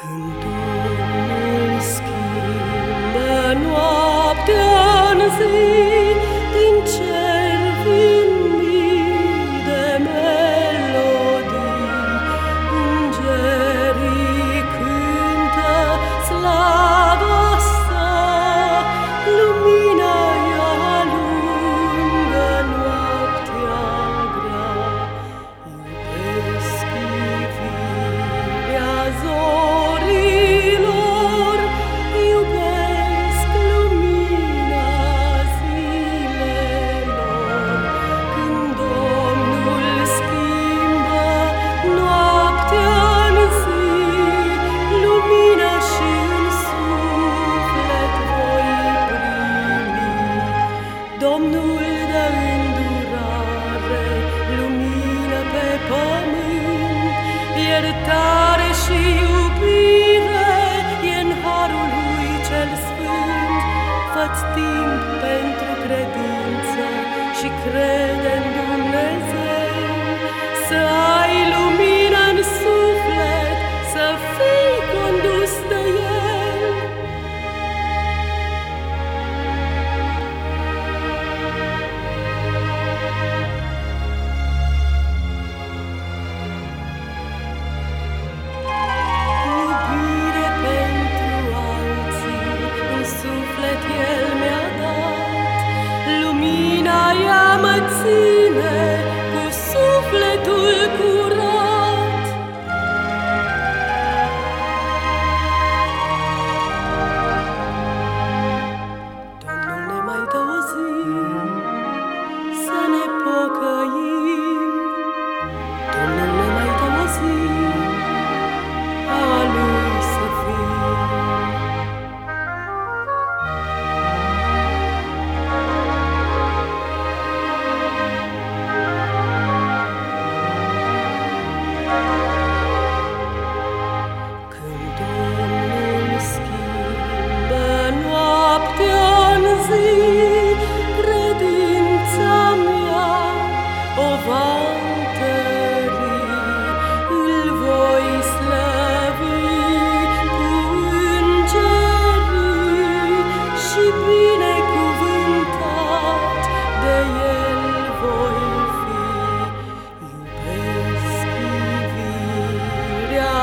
Când domnul schimbă noaptea în zi, mein Ziele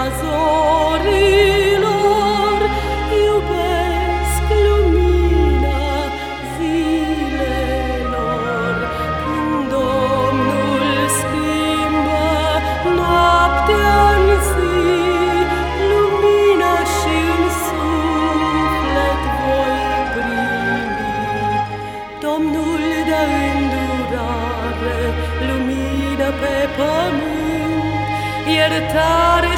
iubirea Yerde tarih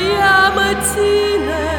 ea mă ține